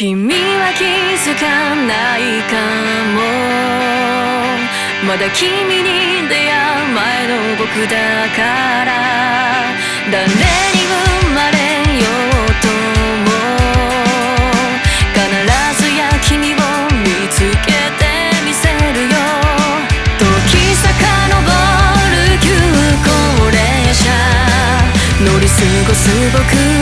君は気づかないかも。まだ君に出会う前の僕だから。誰に生まれようとも。必ずや君を見つけてみせるよ。時遡る急行列車。乗り過ごす僕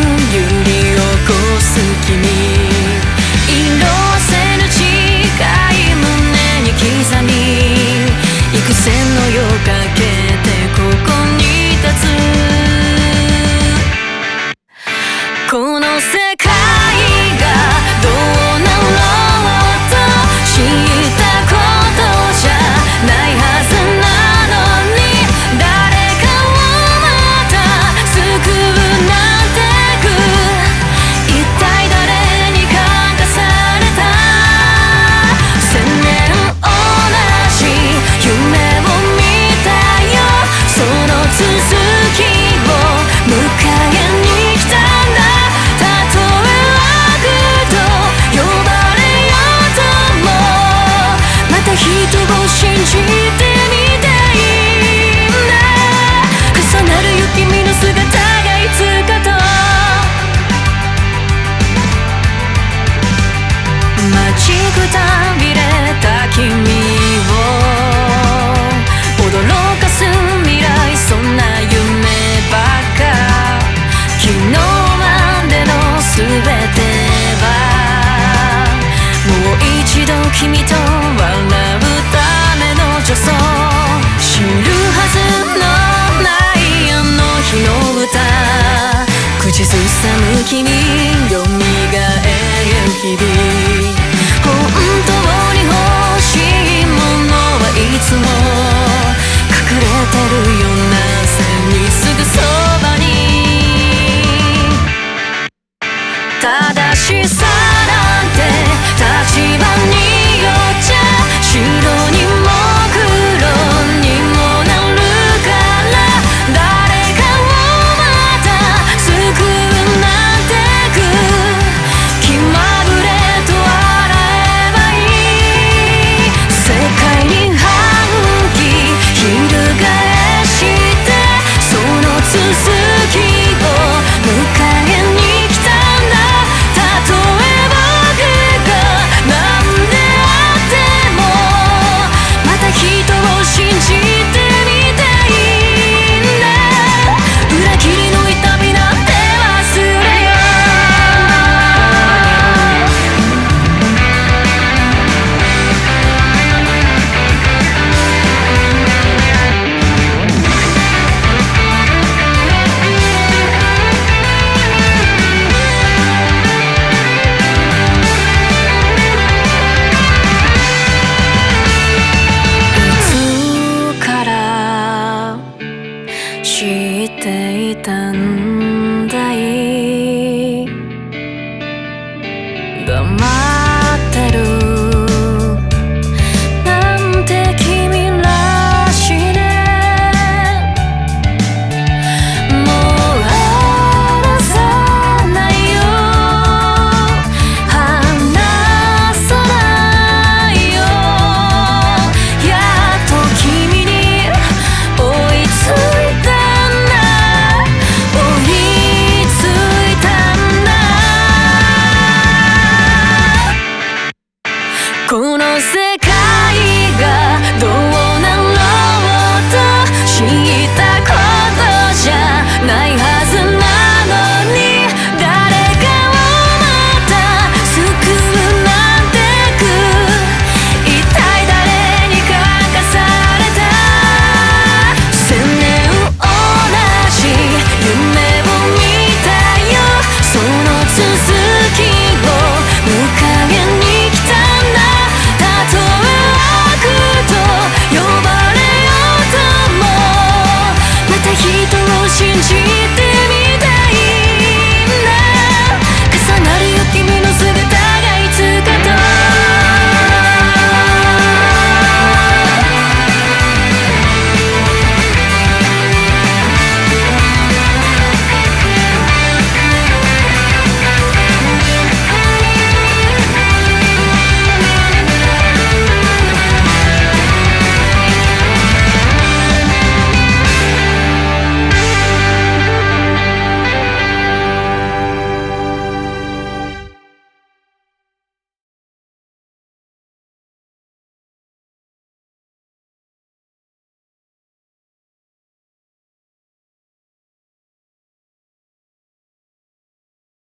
正しさなんて立場に